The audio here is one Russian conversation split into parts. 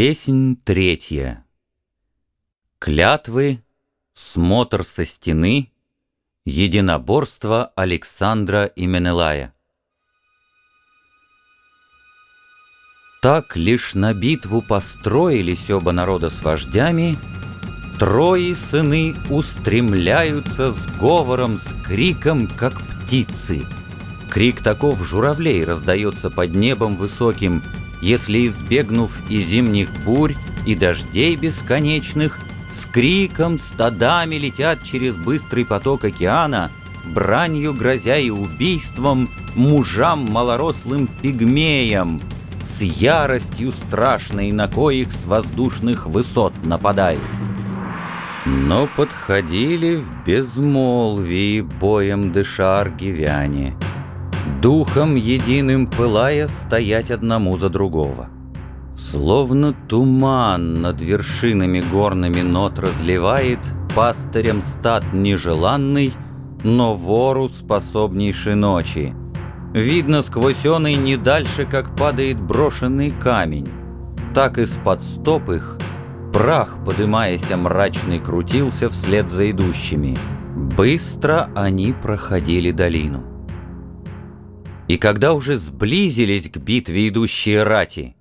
Песнь третья. Клятвы, смотр со стены, единоборство Александра и Менелая. Так лишь на битву построились оба народа с вождями, Трои сыны устремляются с говором, с криком, как птицы. Крик таков журавлей раздается под небом высоким — если, избегнув и зимних бурь, и дождей бесконечных, с криком стадами летят через быстрый поток океана, бранью грозя и убийством мужам малорослым пигмеям, с яростью страшной, на коих с воздушных высот нападают. Но подходили в безмолвии боем дыша аргивяне — Духом единым пылая стоять одному за другого. Словно туман над вершинами горными нот разливает Пастырем стад нежеланный, но вору способнейшей ночи. Видно сквозь оный не дальше, как падает брошенный камень. Так из-под стоп их прах, подымаясь мрачный, крутился вслед за идущими. Быстро они проходили долину. И когда уже сблизились к битве идущие рати,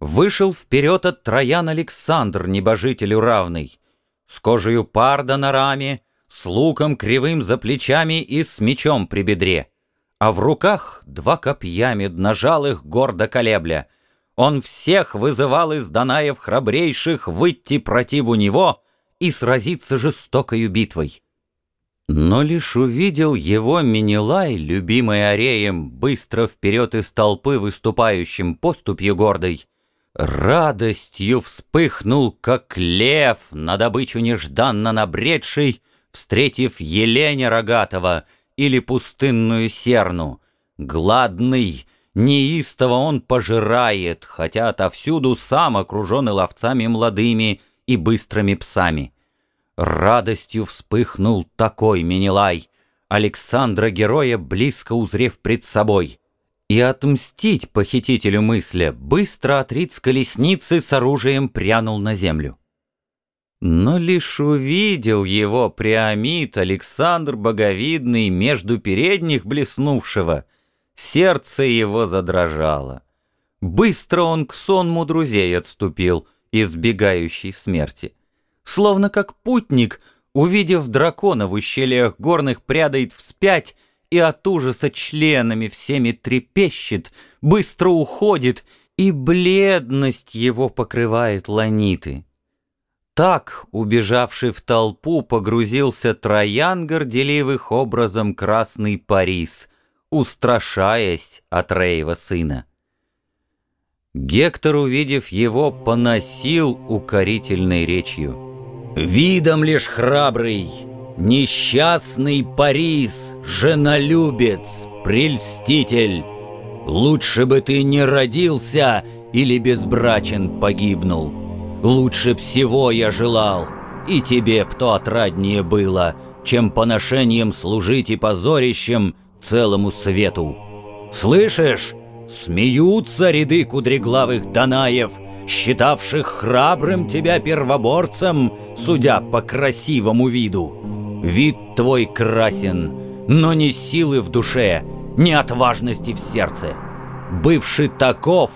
Вышел вперед от Троян Александр, небожителю равный, С кожею парда на раме, с луком кривым за плечами и с мечом при бедре. А в руках два копья медножалых гордо колебля. Он всех вызывал из Данаев храбрейших выйти противу него и сразиться жестокою битвой. Но лишь увидел его Минилай, любимый Ареем, быстро вперед из толпы выступающим поступью гордой, радостью вспыхнул, как лев, на добычу нежданно набредший, встретив Еленя Рогатого или пустынную серну. Гладный, неистово он пожирает, хотя отовсюду сам окружен ловцами молодыми и быстрыми псами. Радостью вспыхнул такой Менелай, Александра героя близко узрев пред собой. И отмстить похитителю мысля быстро отрит с колесницы с оружием прянул на землю. Но лишь увидел его Приамид Александр Боговидный между передних блеснувшего, сердце его задрожало. Быстро он к сонму друзей отступил, избегающий смерти словно как путник, увидев дракона в ущельях горных, прядает вспять и от ужаса членами всеми трепещет, быстро уходит, и бледность его покрывает ланиты. Так, убежавший в толпу, погрузился Троян горделивых образом красный Парис, устрашаясь от Рейва сына. Гектор, увидев его, поносил укорительной речью — Видом лишь храбрый, несчастный Парис, женолюбец, прельститель. Лучше бы ты не родился или безбрачен погибнул. Лучше всего я желал, и тебе б то отраднее было, чем поношением служить и позорищем целому свету. Слышишь? Смеются ряды кудреглавых Данаев — считавших храбрым тебя первоборцем, судя по красивому виду. Вид твой красен, но ни силы в душе, ни отважности в сердце. Бывший таков,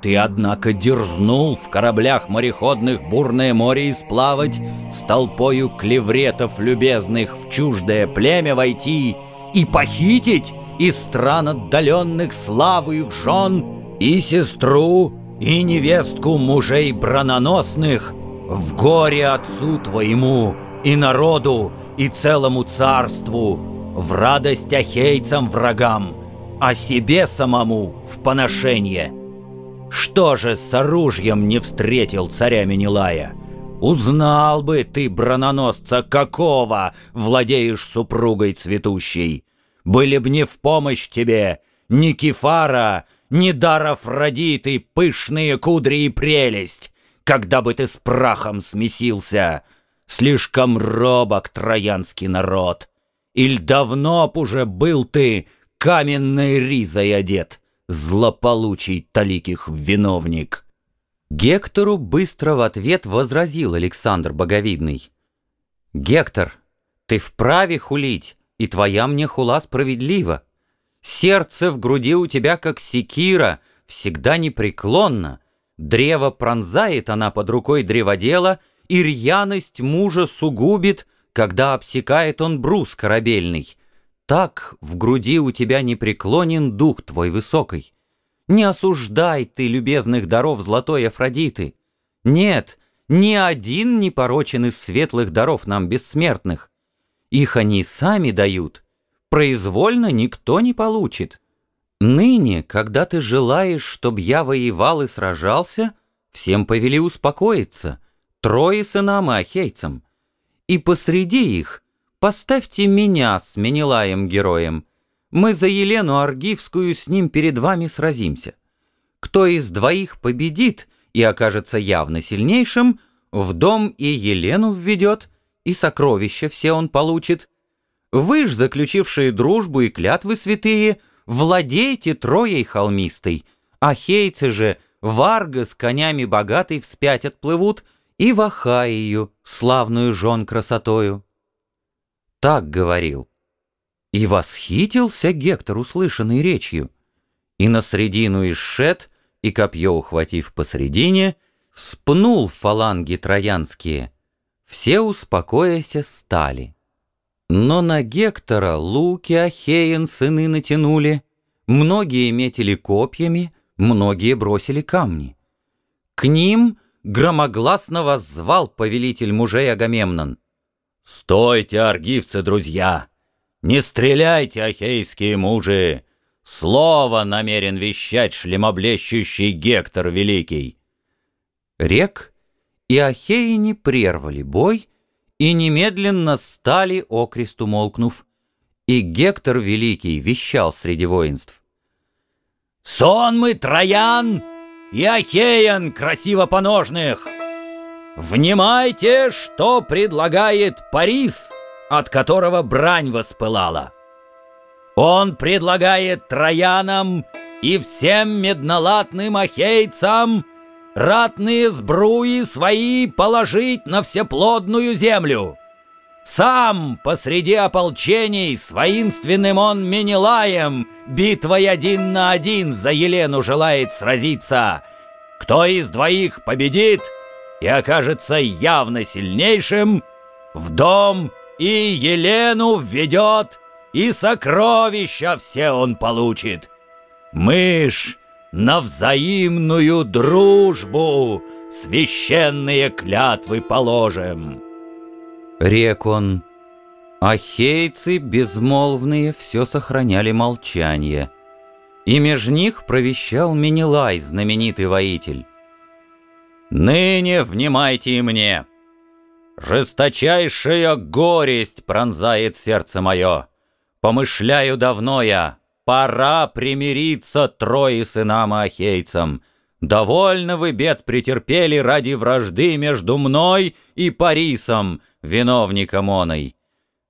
ты, однако, дерзнул в кораблях мореходных бурное море исплавать, с толпою клевретов любезных в чуждое племя войти и похитить из стран отдаленных славу их жен и сестру, и невестку мужей брононосных в горе отцу твоему и народу и целому царству, в радость ахейцам врагам, а себе самому в поношение. Что же с оружием не встретил царя Менелая? Узнал бы ты, брононосца, какого владеешь супругой цветущей. Были б не в помощь тебе Никифара, ни дар Афродиты, пышные кудри и прелесть, когда бы ты с прахом смесился. Слишком робок троянский народ. Иль давно б уже был ты каменной ризой одет, злополучий таликих виновник. Гектору быстро в ответ возразил Александр Боговидный. «Гектор, ты вправе хулить, и твоя мне хула справедлива. Сердце в груди у тебя, как секира, всегда непреклонно. Древо пронзает она под рукой древодела, и рьяность мужа сугубит, когда обсекает он брус корабельный. Так в груди у тебя непреклонен дух твой высокий. Не осуждай ты любезных даров золотой Афродиты. Нет, ни один не порочен из светлых даров нам бессмертных. Их они сами дают, произвольно никто не получит. Ныне, когда ты желаешь, чтоб я воевал и сражался, всем повели успокоиться, трое сынам и ахейцам. И посреди их поставьте меня с Менелаем героем, мы за Елену Аргивскую с ним перед вами сразимся. Кто из двоих победит и окажется явно сильнейшим, в дом и Елену введет, и сокровища все он получит. Вы ж, заключившие дружбу и клятвы святые, владейте троей холмистой, а хейцы же Варга с конями богатой вспять отплывут и в Ахаию, славную жен красотою. Так говорил. И восхитился Гектор услышанной речью, и на средину исшед, и копье ухватив посредине, спнул фаланги троянские. Все, успокоясь, стали. Но на Гектора луки Ахеен сыны натянули, многие метили копьями, многие бросили камни. К ним громогласно воззвал повелитель мужей Агамемнон. «Стойте, аргивцы, друзья! Не стреляйте, ахейские мужи! Слово намерен вещать шлемоблещущий Гектор Великий!» Рек и ахеи не прервали бой и немедленно стали, окресту молкнув, и Гектор Великий вещал среди воинств. «Сон мы, Троян и Ахеян красиво-поножных! Внимайте, что предлагает Парис!» от которого брань воспылала. Он предлагает троянам и всем меднолатным ахейцам ратные сбруи свои положить на всеплодную землю. Сам посреди ополчений с воинственным он Менелаем битвой один на один за Елену желает сразиться. Кто из двоих победит и окажется явно сильнейшим, в дом — и Елену введет, и сокровища все он получит. Мы ж на взаимную дружбу священные клятвы положим. Рек он, ахейцы безмолвные все сохраняли молчание, и меж них провещал Менелай, знаменитый воитель. «Ныне внимайте мне!» Жесточайшая горесть пронзает сердце мое. Помышляю давно я, пора примириться трое сынам ахейцам. Довольно вы бед претерпели ради вражды между мной и Парисом, виновником оной.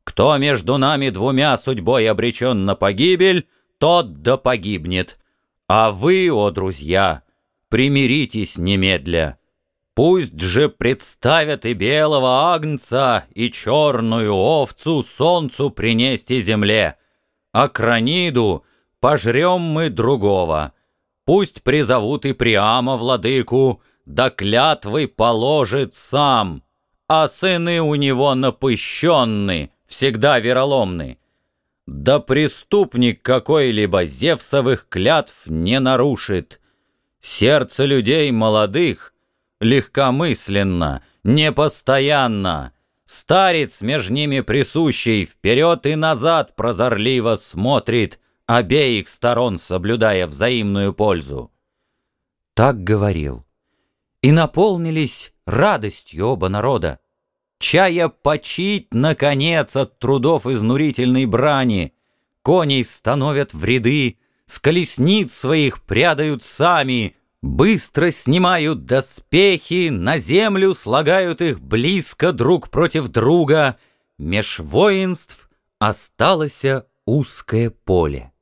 Кто между нами двумя судьбой обречен на погибель, тот да погибнет. А вы, о друзья, примиритесь немедля. Пусть же представят и белого агнца, и черную овцу солнцу принести земле, а краниду пожрем мы другого. Пусть призовут и Приама владыку, да клятвы положит сам, а сыны у него напыщенны, всегда вероломны. Да преступник какой-либо Зевсовых клятв не нарушит. Сердце людей молодых легкомысленно, непостоянно. Старец меж ними присущий вперед и назад прозорливо смотрит, обеих сторон соблюдая взаимную пользу. Так говорил. И наполнились радостью оба народа, чая почить, наконец, от трудов изнурительной брани, коней становят в ряды, с колесниц своих прядают сами, Быстро снимают доспехи, на землю слагают их близко друг против друга. Меж воинств осталось узкое поле.